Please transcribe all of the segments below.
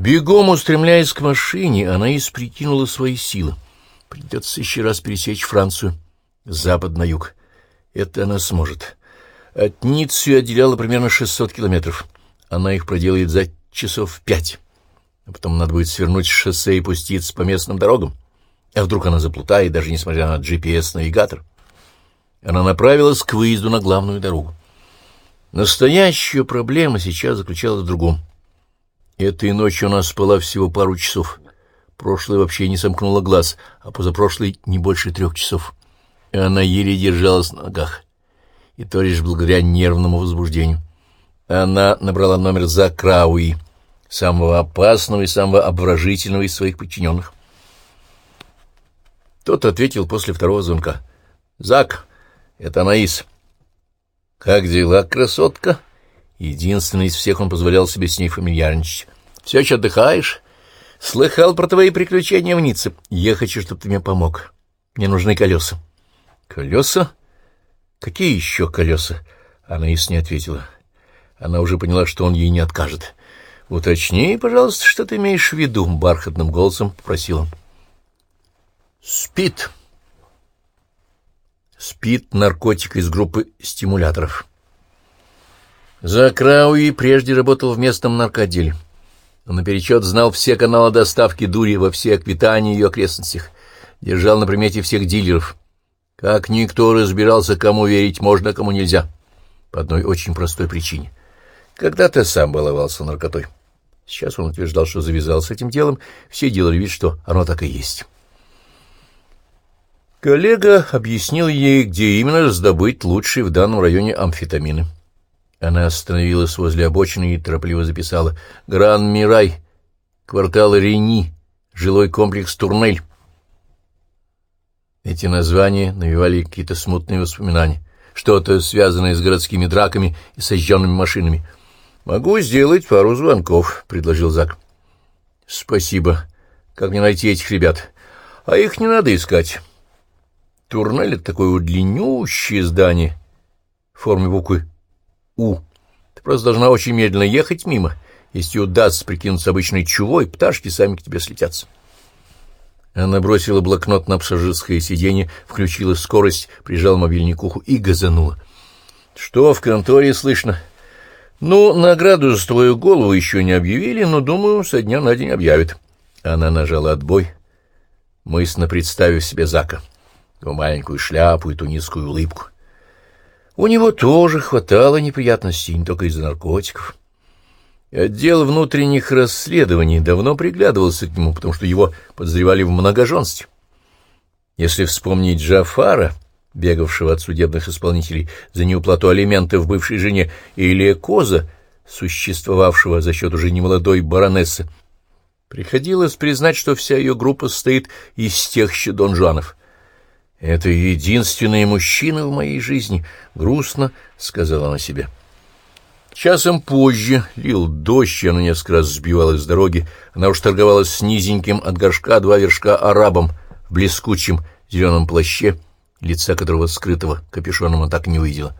Бегом устремляясь к машине, она исприкинула свои силы. Придется еще раз пересечь Францию запад на юг. Это она сможет. От Ниццы отделяло примерно 600 километров. Она их проделает за часов пять. А потом надо будет свернуть с шоссе и пуститься по местным дорогам. А вдруг она заплутает, даже несмотря на GPS-навигатор? Она направилась к выезду на главную дорогу. Настоящая проблема сейчас заключалась в другом. Этой ночью она спала всего пару часов. Прошлой вообще не сомкнула глаз, а позапрошлой не больше трех часов. И она еле держалась на ногах. И то лишь благодаря нервному возбуждению. Она набрала номер за Крауи, самого опасного и самого обворожительного из своих подчиненных. Тот ответил после второго звонка. «Зак, это Анаис». «Как дела, красотка?» Единственный из всех он позволял себе с ней фамильярничать. Все еще отдыхаешь? Слыхал про твои приключения в Ницце. Я хочу, чтобы ты мне помог. Мне нужны колеса. Колеса? Какие еще колеса? Она и не ответила. Она уже поняла, что он ей не откажет. «Уточни, пожалуйста, что ты имеешь в виду?» — бархатным голосом попросил он. «Спит». Спит — наркотик из группы стимуляторов. Закрауи прежде работал в местном наркоделе. Он наперечет знал все каналы доставки дури во все Аквитании и ее окрестностях, держал на примете всех дилеров. Как никто разбирался, кому верить можно, кому нельзя. По одной очень простой причине. Когда-то сам баловался наркотой. Сейчас он утверждал, что завязал с этим делом, все делали вид, что оно так и есть. Коллега объяснил ей, где именно раздобыть лучшие в данном районе амфетамины. Она остановилась возле обочины и торопливо записала «Гран-Мирай», квартал Рени, жилой комплекс Турнель. Эти названия навевали какие-то смутные воспоминания, что-то связанное с городскими драками и сожженными машинами. «Могу сделать пару звонков», — предложил Зак. «Спасибо. Как мне найти этих ребят? А их не надо искать. Турнель — это такое удлинющее здание в форме буквы у. Ты просто должна очень медленно ехать мимо. Если удастся прикинуться обычной чувой, пташки сами к тебе слетятся. Она бросила блокнот на пассажирское сиденье, включила скорость, прижала мобильник к уху и газанула. — Что в конторе слышно? — Ну, награду за твою голову еще не объявили, но, думаю, со дня на день объявят. Она нажала отбой, мысленно представив себе Зака, его маленькую шляпу и тунисскую улыбку. У него тоже хватало неприятностей, не только из-за наркотиков. Отдел внутренних расследований давно приглядывался к нему, потому что его подозревали в многоженстве. Если вспомнить Джафара, бегавшего от судебных исполнителей за неуплату алиментов бывшей жене, или Коза, существовавшего за счет уже немолодой баронессы, приходилось признать, что вся ее группа состоит из тех же донжуанов — «Это единственный мужчина в моей жизни», — грустно сказала она себе. Часом позже лил дождь, она несколько раз сбивалась с дороги. Она уж торговалась с низеньким от горшка два вершка арабом в блескучем зеленом плаще, лица которого скрытого капюшоном она так не увидела.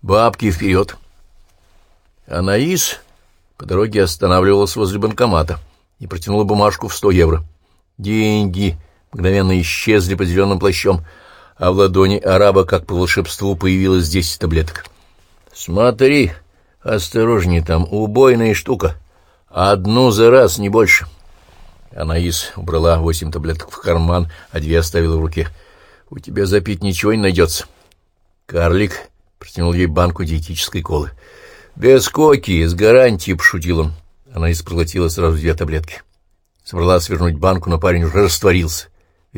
«Бабки вперед!» Анаис по дороге останавливалась возле банкомата и протянула бумажку в сто евро. «Деньги!» Мгновенно исчезли под зеленым плащом, а в ладони араба, как по волшебству, появилось десять таблеток. «Смотри, осторожней там, убойная штука. Одну за раз, не больше». Анаис убрала восемь таблеток в карман, а две оставила в руке. «У тебя запить ничего не найдется». Карлик протянул ей банку диетической колы. «Без коки, с гарантией», — пошутил он. Она проглотила сразу две таблетки. Собрала свернуть банку, но парень уже растворился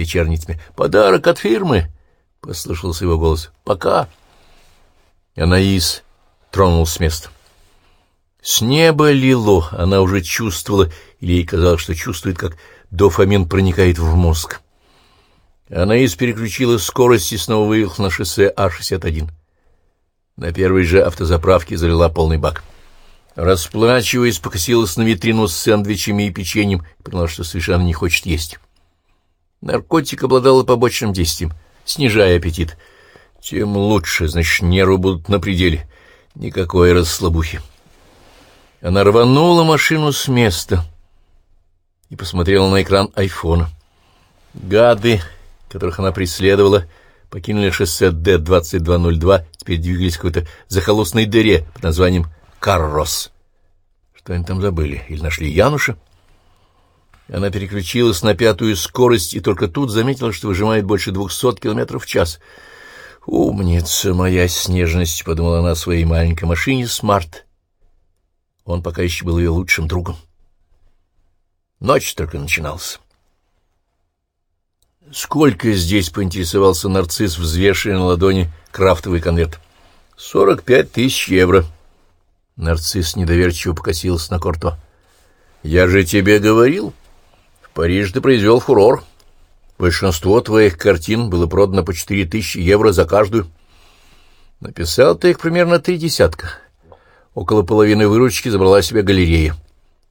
вечерней тьме. «Подарок от фирмы!» — послышался его голос. «Пока!» Анаис тронул с места. С неба лило, она уже чувствовала, или ей казалось, что чувствует, как дофамин проникает в мозг. Анаис переключила скорость и снова выехала на шоссе А-61. На первой же автозаправке залила полный бак. Расплачиваясь, покосилась на витрину с сэндвичами и печеньем поняла, что совершенно не хочет есть. Наркотик обладал побочным действием, снижая аппетит. Тем лучше, значит, нервы будут на пределе. Никакой расслабухи. Она рванула машину с места, и посмотрела на экран айфона. Гады, которых она преследовала, покинули шоссе Д-2202, теперь двигались в какой-то захолустной дыре под названием Каррос. Что они там забыли? Или нашли Януша? Она переключилась на пятую скорость и только тут заметила, что выжимает больше двухсот километров в час. «Умница моя с нежностью», — подумала она о своей маленькой машине «Смарт». Он пока еще был ее лучшим другом. Ночь только начиналась. «Сколько здесь?» — поинтересовался нарцисс, взвешивая на ладони крафтовый конверт. «Сорок пять тысяч евро». Нарцисс недоверчиво покосился на Корто. «Я же тебе говорил». В Париже ты произвел фурор. Большинство твоих картин было продано по четыре тысячи евро за каждую. Написал ты их примерно три десятка. Около половины выручки забрала себе галерея.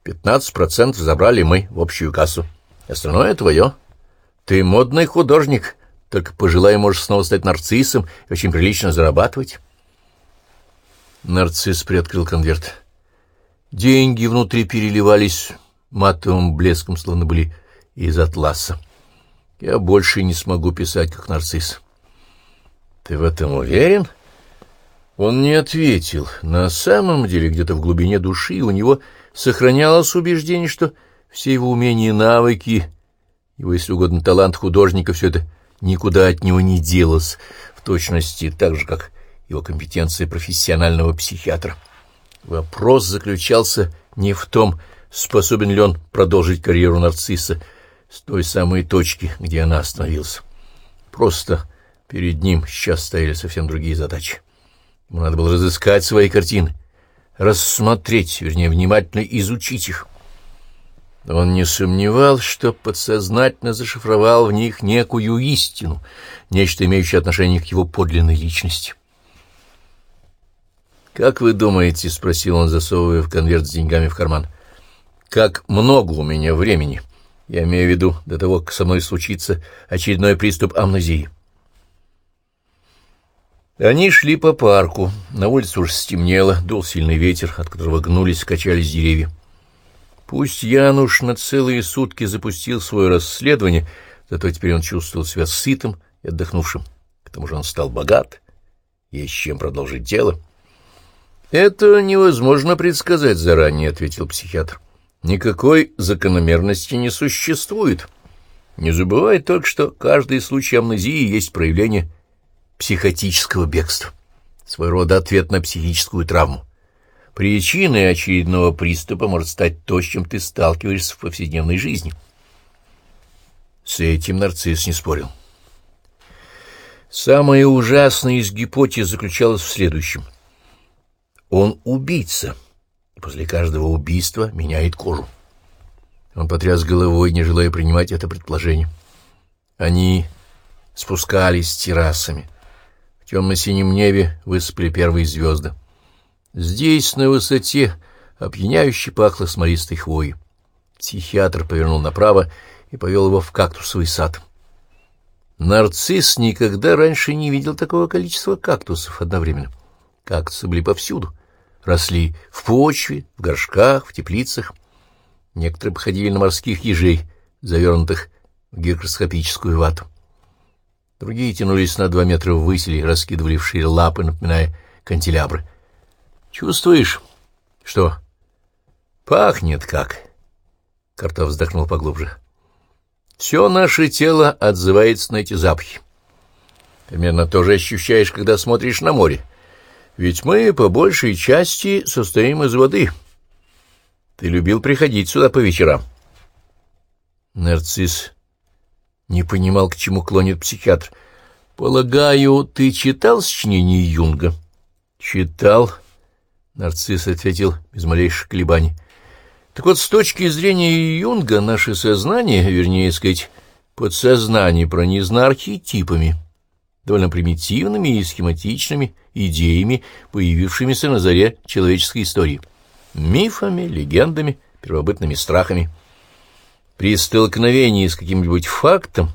Пятнадцать процентов забрали мы в общую кассу. Остальное твое. Ты модный художник, только пожелай, можешь снова стать нарциссом и очень прилично зарабатывать. Нарцисс приоткрыл конверт. Деньги внутри переливались матовым блеском, словно были из атласа. Я больше не смогу писать, как нарцисс. Ты в этом уверен? Он не ответил. На самом деле, где-то в глубине души у него сохранялось убеждение, что все его умения и навыки, его, если угодно, талант художника, все это никуда от него не делось, в точности так же, как его компетенция профессионального психиатра. Вопрос заключался не в том, способен ли он продолжить карьеру нарцисса с той самой точки, где она остановилась. Просто перед ним сейчас стояли совсем другие задачи. Ему надо было разыскать свои картины, рассмотреть, вернее, внимательно изучить их. Он не сомневался, что подсознательно зашифровал в них некую истину, нечто имеющее отношение к его подлинной личности. «Как вы думаете?» — спросил он, засовывая в конверт с деньгами в карман — как много у меня времени. Я имею в виду до того, как со мной случится очередной приступ амнезии. Они шли по парку. На улице уж стемнело, дул сильный ветер, от которого гнулись, качались деревья. Пусть Януш на целые сутки запустил свое расследование, зато теперь он чувствовал себя сытым и отдохнувшим. К тому же он стал богат, есть чем продолжить дело. — Это невозможно предсказать заранее, — ответил психиатр. Никакой закономерности не существует. Не забывай только, что каждый случай амнезии есть проявление психотического бегства, своего рода ответ на психическую травму. Причиной очередного приступа может стать то, с чем ты сталкиваешься в повседневной жизни. С этим нарцисс не спорил. Самое ужасное из гипотез заключалось в следующем. Он убийца — и после каждого убийства меняет кожу. Он потряс головой, не желая принимать это предположение. Они спускались террасами. В темно-синем небе высыпали первые звезды. Здесь, на высоте, опьяняюще пахло смолистой хвоей. Психиатр повернул направо и повел его в кактусовый сад. Нарцисс никогда раньше не видел такого количества кактусов одновременно. Кактусы были повсюду росли в почве, в горшках, в теплицах. Некоторые походили на морских ежей, завернутых в гигроскопическую вату. Другие тянулись на два метра ввысь или раскидывали в шире лапы, напоминая канделябры. «Чувствуешь?» «Что?» «Пахнет как!» Картов вздохнул поглубже. «Все наше тело отзывается на эти запахи. Примерно то же ощущаешь, когда смотришь на море. Ведь мы по большей части состоим из воды. Ты любил приходить сюда по вечерам. Нарцисс не понимал, к чему клонит психиатр. Полагаю, ты читал сочинение Юнга? Читал, нарцисс ответил без малейших колебаний. Так вот, с точки зрения Юнга, наше сознание, вернее сказать, подсознание пронизано архетипами довольно примитивными и схематичными идеями, появившимися на заре человеческой истории, мифами, легендами, первобытными страхами. При столкновении с каким-нибудь фактом,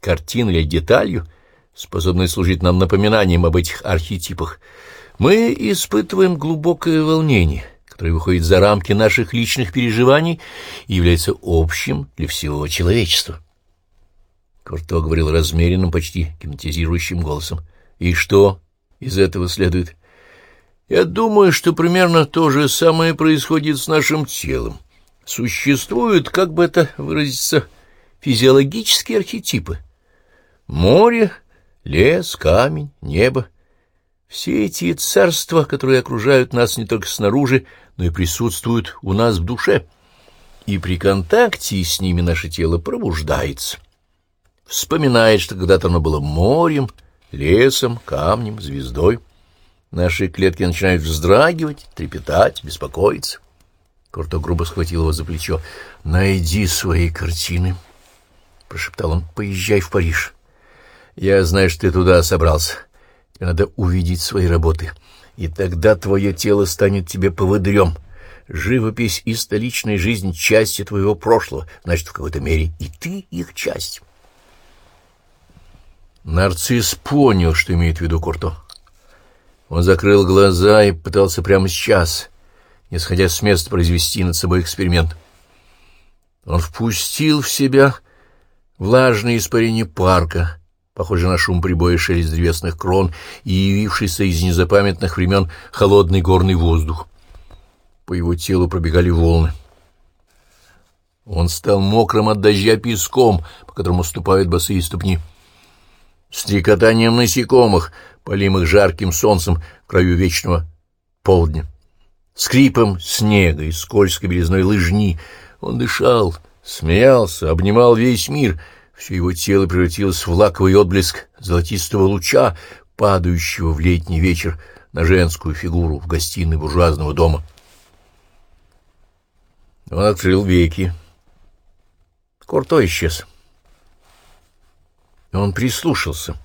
картиной или деталью, способной служить нам напоминанием об этих архетипах, мы испытываем глубокое волнение, которое выходит за рамки наших личных переживаний и является общим для всего человечества. Курто говорил размеренным, почти гипнотизирующим голосом. «И что из этого следует?» «Я думаю, что примерно то же самое происходит с нашим телом. Существуют, как бы это выразиться, физиологические архетипы. Море, лес, камень, небо — все эти царства, которые окружают нас не только снаружи, но и присутствуют у нас в душе, и при контакте с ними наше тело пробуждается. Вспоминает, что когда-то оно было морем, лесом, камнем, звездой. Наши клетки начинают вздрагивать, трепетать, беспокоиться. Курто грубо схватил его за плечо. «Найди свои картины», — прошептал он. «Поезжай в Париж. Я знаю, что ты туда собрался». Тебе надо увидеть свои работы, и тогда твое тело станет тебе поводырем. Живопись и столичная жизнь — части твоего прошлого, значит, в какой-то мере и ты их часть. Нарцисс понял, что имеет в виду Курто. Он закрыл глаза и пытался прямо сейчас, не сходя с места, произвести над собой эксперимент. Он впустил в себя влажное испарение парка, похожий на шум прибоя шелест древесных крон и явившийся из незапамятных времен холодный горный воздух. По его телу пробегали волны. Он стал мокрым от дождя песком, по которому ступают босые ступни. Стрекотанием насекомых, полимых жарким солнцем в краю вечного полдня. Скрипом снега и скользкой белизной лыжни он дышал, смеялся, обнимал весь мир — все его тело превратилось в лаковый отблеск золотистого луча, падающего в летний вечер на женскую фигуру в гостиной буржуазного дома. Он открыл веки. Курто исчез. Он прислушался.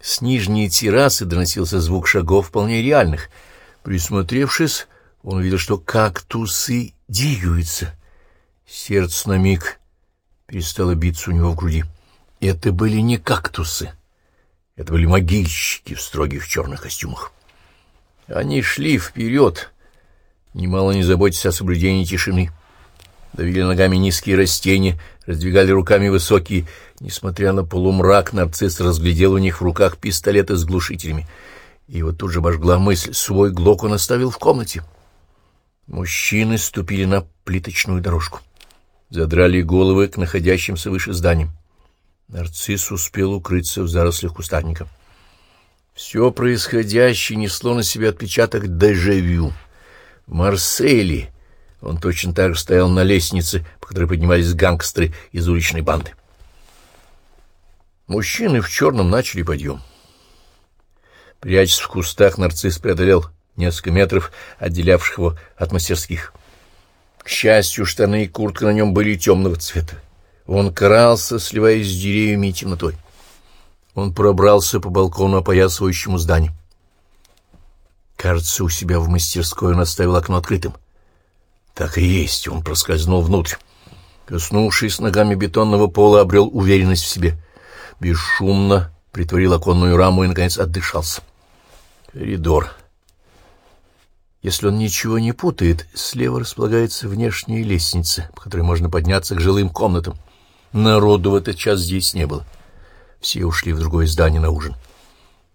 С нижней террасы доносился звук шагов вполне реальных. Присмотревшись, он увидел, что кактусы двигаются. Сердце на миг перестало биться у него в груди. Это были не кактусы. Это были могильщики в строгих черных костюмах. Они шли вперед, немало не заботясь о соблюдении тишины. Давили ногами низкие растения, раздвигали руками высокие. Несмотря на полумрак, нарцисс разглядел у них в руках пистолеты с глушителями. И вот тут же обожгла мысль, свой глок он оставил в комнате. Мужчины ступили на плиточную дорожку. Задрали головы к находящимся выше зданиям. Нарцисс успел укрыться в зарослях кустарника. Все происходящее несло на себя отпечаток дежавю. В Марселе он точно так же стоял на лестнице, по которой поднимались гангстеры из уличной банды. Мужчины в черном начали подъем. Прячась в кустах, нарцисс преодолел несколько метров, отделявших его от мастерских. К счастью, штаны и куртка на нем были темного цвета. Он крался, сливаясь с деревьями и темнотой. Он пробрался по балкону, опоясывающему здание. Кажется, у себя в мастерской он оставил окно открытым. Так и есть, он проскользнул внутрь. Коснувшись ногами бетонного пола, обрел уверенность в себе. Бесшумно притворил оконную раму и, наконец, отдышался. Коридор. Если он ничего не путает, слева располагается внешняя лестница, по которой можно подняться к жилым комнатам. Народу в этот час здесь не было. Все ушли в другое здание на ужин.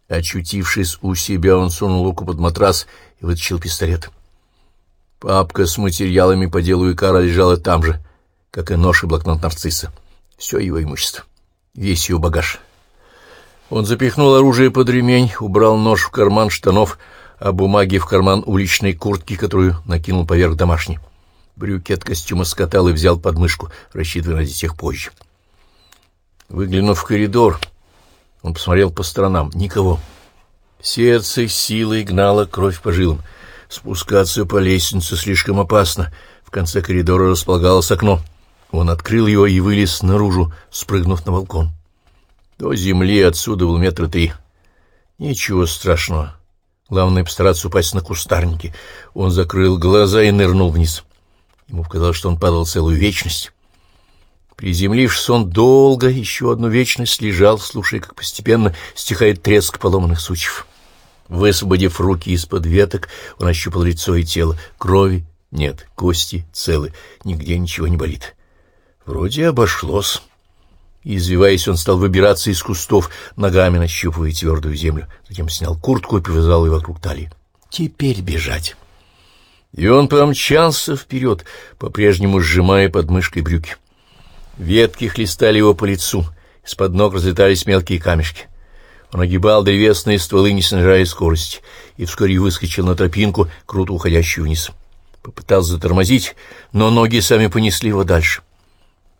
Очутившись у себя, он сунул руку под матрас и вытащил пистолет. Папка с материалами по делу Икара лежала там же, как и нож и блокнот нарцисса. Все его имущество, весь его багаж. Он запихнул оружие под ремень, убрал нож в карман штанов, а бумаги в карман уличной куртки, которую накинул поверх домашней. Брюки от костюма скатал и взял подмышку, рассчитывая надеть их позже. Выглянув в коридор, он посмотрел по сторонам. Никого. Сердце силой гнало кровь по жилам. Спускаться по лестнице слишком опасно. В конце коридора располагалось окно. Он открыл его и вылез наружу, спрыгнув на балкон. До земли отсюда был метра три. Ничего страшного. Главное — постараться упасть на кустарники. Он закрыл глаза и нырнул вниз. Ему показалось, что он падал целую вечность. Приземлившись, он долго, еще одну вечность, лежал, слушая, как постепенно стихает треск поломанных сучьев. Высвободив руки из-под веток, он ощупал лицо и тело. Крови Нет, кости целы, нигде ничего не болит. Вроде обошлось. Извиваясь, он стал выбираться из кустов, ногами нащупывая твердую землю. Затем снял куртку и повязал ее вокруг талии. Теперь бежать. И он помчался вперед, по-прежнему сжимая под мышкой брюки. Ветки хлестали его по лицу, из-под ног разлетались мелкие камешки. Он огибал древесные стволы, не снижая скорости, и вскоре выскочил на тропинку, круто уходящую вниз. Попытался затормозить, но ноги сами понесли его дальше.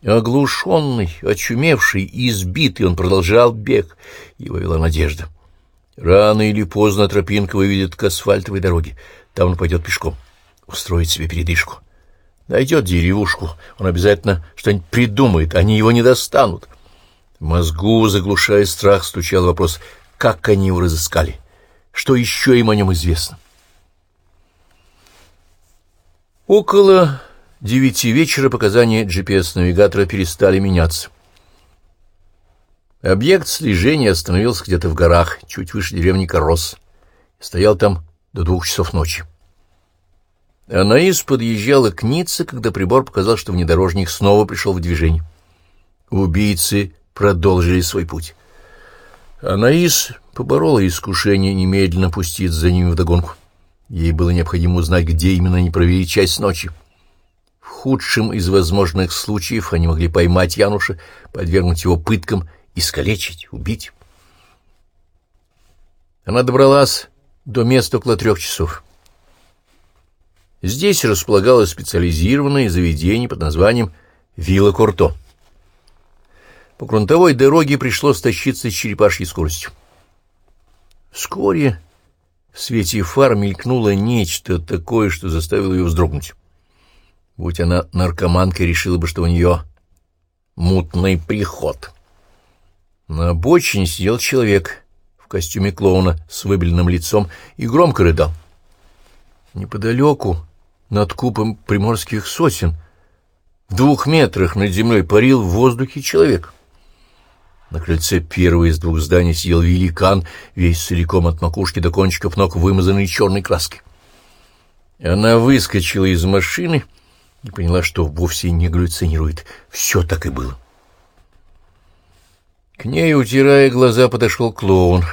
Оглушенный, очумевший и избитый, он продолжал бег. Его вела надежда. Рано или поздно тропинка выведет к асфальтовой дороге. Там он пойдет пешком. Устроить себе передышку. Найдет деревушку. Он обязательно что-нибудь придумает. Они его не достанут. В мозгу, заглушая страх, стучал вопрос, как они его разыскали. Что еще им о нем известно? Около девяти вечера показания GPS-навигатора перестали меняться. Объект слежения остановился где-то в горах, чуть выше деревни Корос. Стоял там до двух часов ночи. Анаис подъезжала к Ницце, когда прибор показал, что внедорожник снова пришел в движение. Убийцы продолжили свой путь. Анаис поборола искушение немедленно пустить за ними вдогонку. Ей было необходимо узнать, где именно они провели часть ночи худшем из возможных случаев они могли поймать Януша, подвергнуть его пыткам, искалечить, убить. Она добралась до места около трех часов. Здесь располагалось специализированное заведение под названием «Вилла Корто». По грунтовой дороге пришлось тащиться с черепашьей скоростью. Вскоре в свете фар мелькнуло нечто такое, что заставило ее вздрогнуть. Будь она наркоманкой, решила бы, что у нее мутный приход. На обочине сидел человек в костюме клоуна с выбеленным лицом и громко рыдал. Неподалеку, над купом приморских сосен, в двух метрах над землей парил в воздухе человек. На крыльце первого из двух зданий сидел великан, весь целиком от макушки до кончиков ног, вымазанный черной краской. Она выскочила из машины и поняла, что вовсе не галлюцинирует. Все так и было. К ней, утирая глаза, подошел клоун.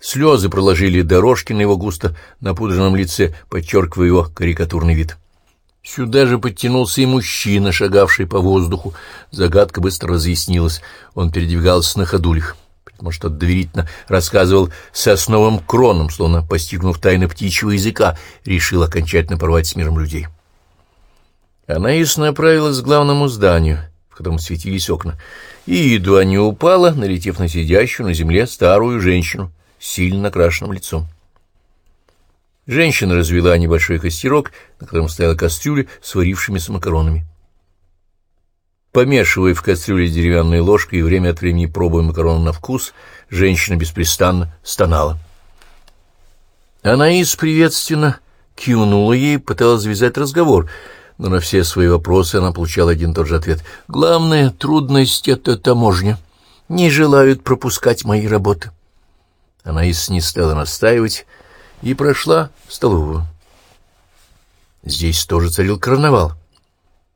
Слезы проложили дорожки на его густо напудренном лице, подчеркивая его карикатурный вид. Сюда же подтянулся и мужчина, шагавший по воздуху. Загадка быстро разъяснилась. Он передвигался на ходулях. Потому что доверительно рассказывал сосновым кроном, словно постигнув тайны птичьего языка, решил окончательно порвать с миром людей. Анаис направилась к главному зданию, в котором светились окна, и едва не упала, налетев на сидящую на земле старую женщину с сильно накрашенным лицом. Женщина развела небольшой костерок, на котором стояла кастрюля с варившимися макаронами. Помешивая в кастрюле деревянной ложкой и время от времени пробуя макароны на вкус, женщина беспрестанно стонала. Анаис приветственно кивнула ей, пыталась завязать разговор — но на все свои вопросы она получала один и тот же ответ. «Главная трудность — это таможня. Не желают пропускать мои работы». Она и не стала настаивать и прошла в столовую. Здесь тоже царил карнавал.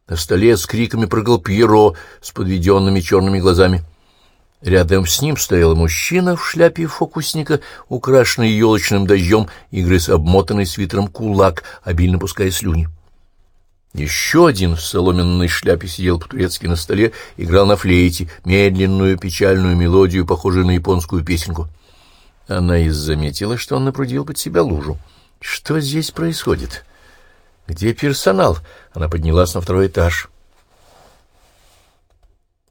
На столе с криками прыгал Пьеро с подведенными черными глазами. Рядом с ним стоял мужчина в шляпе фокусника, украшенный елочным дождем, и грыз обмотанный свитером кулак, обильно пуская слюни. Еще один в соломенной шляпе сидел по-турецки на столе, играл на флейте, медленную печальную мелодию, похожую на японскую песенку. Она и заметила, что он напрудил под себя лужу. Что здесь происходит? Где персонал? Она поднялась на второй этаж.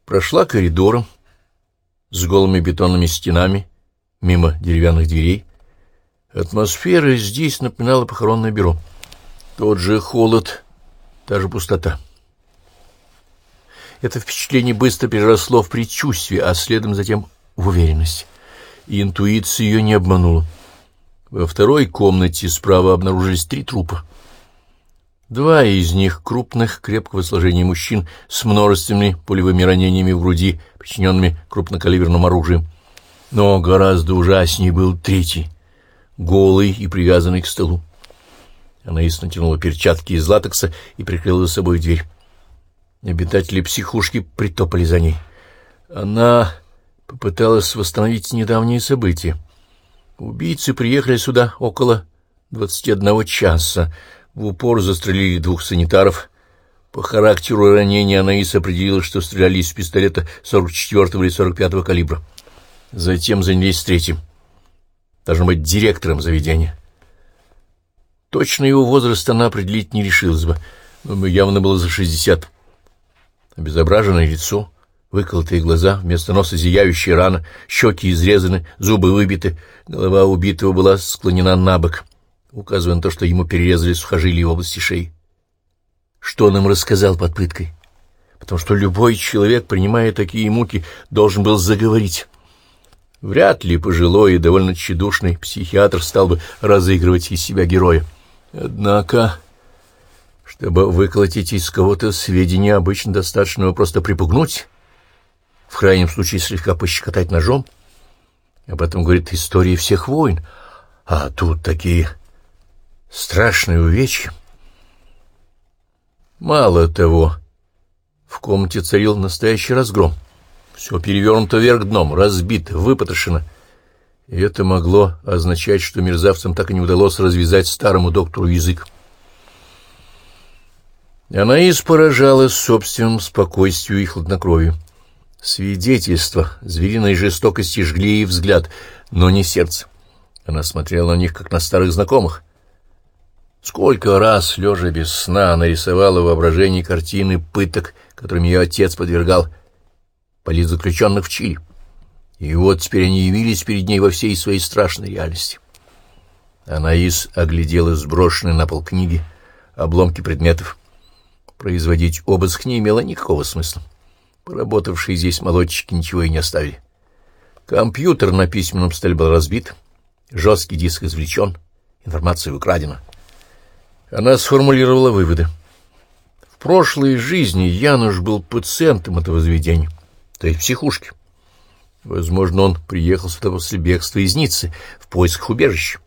Прошла коридором с голыми бетонными стенами, мимо деревянных дверей. Атмосфера здесь напоминала похоронное бюро. Тот же холод та же пустота. Это впечатление быстро переросло в предчувствие, а следом затем в уверенность. И интуиция ее не обманула. Во второй комнате справа обнаружились три трупа. Два из них — крупных, крепкого сложения мужчин с множественными пулевыми ранениями в груди, причиненными крупнокалиберным оружием. Но гораздо ужаснее был третий, голый и привязанный к столу. Анаис натянула перчатки из латекса и прикрыла за собой дверь. Обитатели психушки притопали за ней. Она попыталась восстановить недавние события. Убийцы приехали сюда около двадцати одного часа. В упор застрелили двух санитаров. По характеру ранения Анаис определила, что стреляли из пистолета 44-го или 45-го калибра. Затем занялись третьим. Должно быть директором заведения. Точно его возраст она определить не решилась бы, но явно было за шестьдесят. Обезображенное лицо, выколотые глаза, вместо носа зияющая рана, щеки изрезаны, зубы выбиты, голова убитого была склонена на бок, указывая на то, что ему перерезали сухожилие в области шеи. Что он им рассказал под пыткой? Потому что любой человек, принимая такие муки, должен был заговорить. Вряд ли пожилой и довольно тщедушный психиатр стал бы разыгрывать из себя героя. Однако... Чтобы выколотить из кого-то сведения, обычно достаточно просто припугнуть, в крайнем случае слегка пощекотать ножом. Об этом говорит история всех войн. А тут такие страшные увечья. Мало того, в комнате царил настоящий разгром. Все перевернуто вверх дном, разбито, выпотрошено. И это могло означать, что мерзавцам так и не удалось развязать старому доктору язык. Она поражалась собственным спокойствию и хладнокровию. Свидетельства звериной жестокости жгли ей взгляд, но не сердце. Она смотрела на них, как на старых знакомых. Сколько раз, лежа без сна, нарисовала воображение картины пыток, которыми ее отец подвергал политзаключенных в Чили. И вот теперь они явились перед ней во всей своей страшной реальности. Анаис оглядела сброшенные на пол книги, обломки предметов. Производить обыск не имело никакого смысла. Поработавшие здесь молодчики ничего и не оставили. Компьютер на письменном столе был разбит, жесткий диск извлечен, информация украдена. Она сформулировала выводы. В прошлой жизни Януш был пациентом этого заведения, то есть психушки. Возможно, он приехал сюда после бегства из Ниццы в поисках убежища.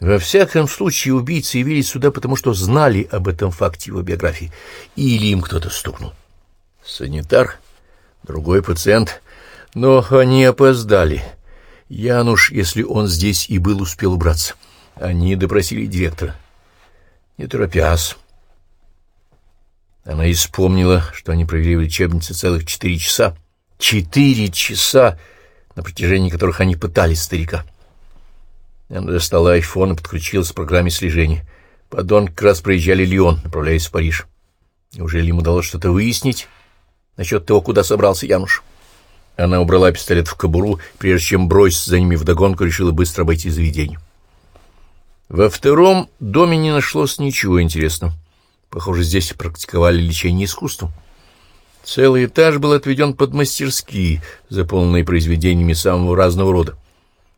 Во всяком случае, убийцы явились сюда, потому что знали об этом факте его биографии, или им кто-то стукнул. Санитар, другой пациент, но они опоздали. Януш, если он здесь и был, успел убраться. Они допросили директора. Не торопясь. Она вспомнила, что они провели в лечебнице целых четыре часа. Четыре часа, на протяжении которых они пытались старика. Она достала айфон и подключилась к программе слежения. Подон как раз проезжали Лион, направляясь в Париж. Неужели ему удалось что-то выяснить насчет того, куда собрался Януш? Она убрала пистолет в кобуру, прежде чем бросить за ними вдогонку, решила быстро обойти заведение. Во втором доме не нашлось ничего интересного. Похоже, здесь практиковали лечение искусством. Целый этаж был отведен под мастерские, заполненные произведениями самого разного рода.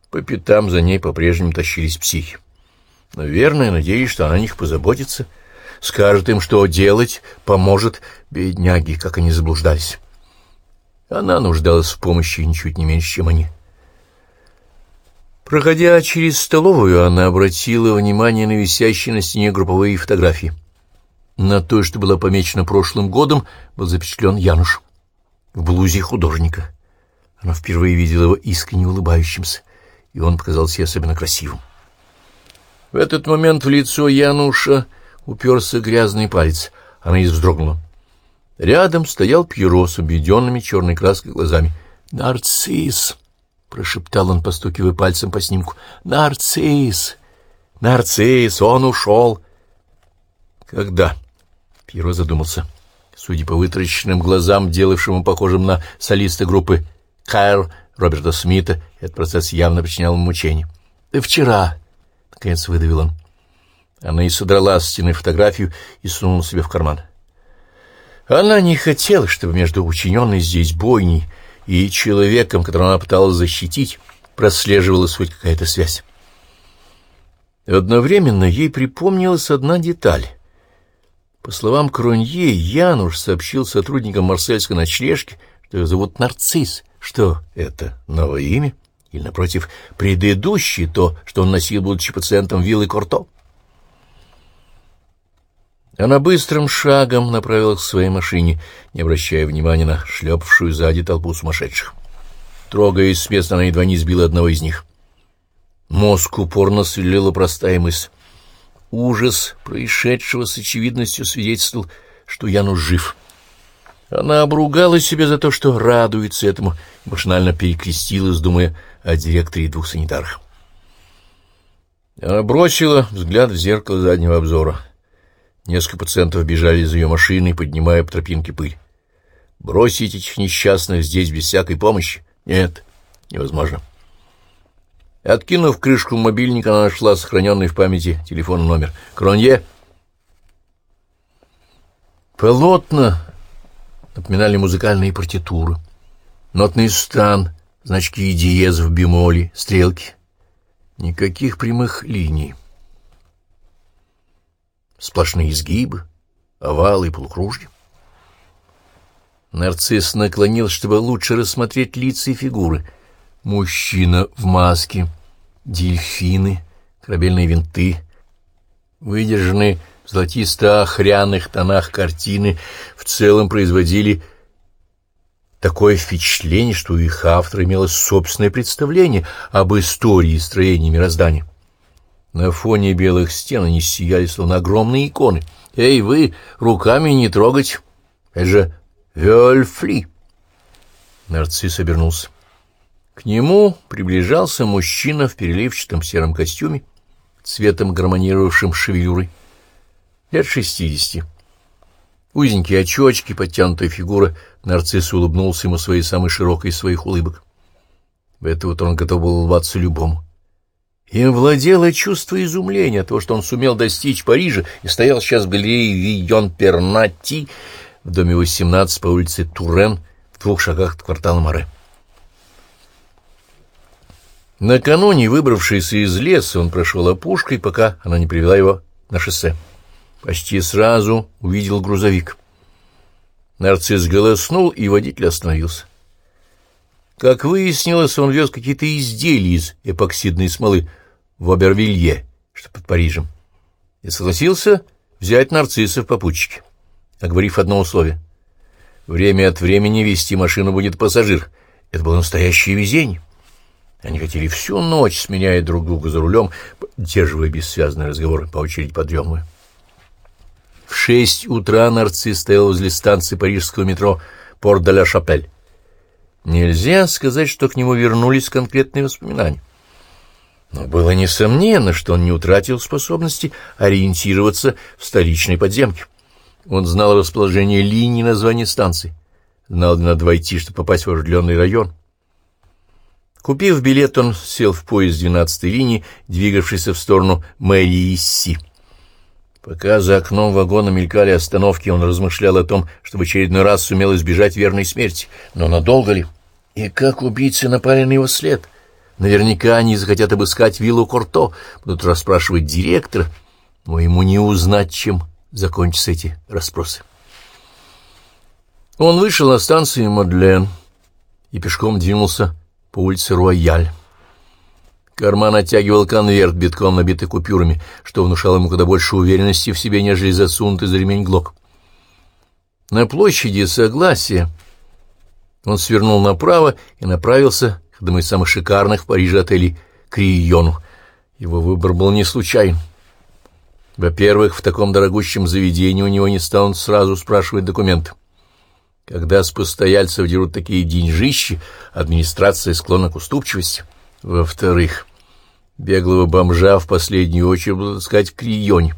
По пятам за ней по-прежнему тащились психи. Наверное, надеюсь, что она о них позаботится, скажет им, что делать, поможет, бедняги, как они заблуждались. Она нуждалась в помощи ничуть не меньше, чем они. Проходя через столовую, она обратила внимание на висящие на стене групповые фотографии. На той, что была помечена прошлым годом, был запечатлен Януш в блузе художника. Она впервые видела его искренне улыбающимся и он показался ей особенно красивым. В этот момент в лицо Януша уперся грязный палец. Она и вздрогнула. Рядом стоял Пьеро с обведенными черной краской глазами. «Нарцисс!» — прошептал он, постукивая пальцем по снимку. «Нарцисс! Нарцисс! Он ушел!» «Когда?» — Пьеро задумался. Судя по вытраченным глазам, делавшему похожим на солиста группы «Кайл», Роберта Смита, этот процесс явно причинял ему мучения. «Да вчера!» — наконец выдавил он. Она и содрала с стены фотографию и сунула себе в карман. Она не хотела, чтобы между учиненной здесь бойней и человеком, которого она пыталась защитить, прослеживалась хоть какая-то связь. Одновременно ей припомнилась одна деталь. По словам Кронье, Януш сообщил сотрудникам марсельской ночлежки, что ее зовут Нарцисс, что это, новое имя? Или, напротив, предыдущее, то, что он носил, будучи пациентом виллы Корто? Она быстрым шагом направилась к своей машине, не обращая внимания на шлепавшую сзади толпу сумасшедших. Трогаясь с места, она едва не сбила одного из них. Мозг упорно сверлила простая мысль. Ужас происшедшего с очевидностью свидетельствовал, что Янус жив. Она обругала себя за то, что радуется этому, машинально перекрестилась, думая о директоре и двух санитарах. Она бросила взгляд в зеркало заднего обзора. Несколько пациентов бежали из ее машины, поднимая по тропинке пыль. Бросить этих несчастных здесь без всякой помощи? Нет, невозможно. Откинув крышку мобильника, она нашла сохраненный в памяти телефонный номер. «Кронье?» Полотна напоминали музыкальные партитуры. Нотный стан, значки и бемоле, стрелки. Никаких прямых линий. Сплошные изгибы, овалы и полукружья. Нарцисс наклонился, чтобы лучше рассмотреть лица и фигуры. Мужчина в маске, дельфины, корабельные винты, выдержанные в золотисто-охряных тонах картины в целом производили такое впечатление, что у их автора имелось собственное представление об истории и строении мироздания. На фоне белых стен они сияли, словно огромные иконы. «Эй, вы, руками не трогать! Это же Вёльфли!» Нарцисс обернулся. К нему приближался мужчина в переливчатом сером костюме, цветом гармонировавшим шевелюрой, лет шестидесяти. Узенькие очечки, подтянутая фигура, нарцисс улыбнулся ему своей самой широкой из своих улыбок. В это вот он готов был улыбаться любому. Им владело чувство изумления, того, что он сумел достичь Парижа и стоял сейчас в галерее Вийон-Пернати в доме 18 по улице Турен в двух шагах от квартала Море. Накануне, выбравшись из леса, он прошел опушкой, пока она не привела его на шоссе. Почти сразу увидел грузовик. Нарцисс голоснул, и водитель остановился. Как выяснилось, он вез какие-то изделия из эпоксидной смолы в Обервилье, что под Парижем, и согласился взять нарцисса в попутчике, оговорив одно условие. Время от времени вести машину будет пассажир. Это было настоящее везение. Они хотели всю ночь, сменяя друг друга за рулем, поддерживая бессвязные разговоры, по очереди подремывая. В шесть утра нарцисс стоял возле станции парижского метро Порт-де-ла-Шапель. Нельзя сказать, что к нему вернулись конкретные воспоминания. Но было несомненно, что он не утратил способности ориентироваться в столичной подземке. Он знал расположение линии названия станции, знал, где надо войти, чтобы попасть в оживленный район. Купив билет, он сел в поезд 12-й линии, двигавшийся в сторону мэрии Исси. Пока за окном вагона мелькали остановки, он размышлял о том, что в очередной раз сумел избежать верной смерти. Но надолго ли? И как убийцы напали на его след? Наверняка они захотят обыскать виллу Корто, будут расспрашивать директора, но ему не узнать, чем закончатся эти расспросы. Он вышел на станцию Мадлен и пешком двинулся по улице Руаяль. Карман оттягивал конверт, битком набитый купюрами, что внушало ему куда больше уверенности в себе, нежели засунутый за ремень глок. На площади Согласия он свернул направо и направился к одному из самых шикарных в Париже отелей Крийону. Его выбор был не случайен. Во-первых, в таком дорогущем заведении у него не станут сразу спрашивать документы. Когда с постояльцев дерут такие деньжищи, администрация склонна к уступчивости. Во-вторых, беглого бомжа в последнюю очередь будут искать в Крионе.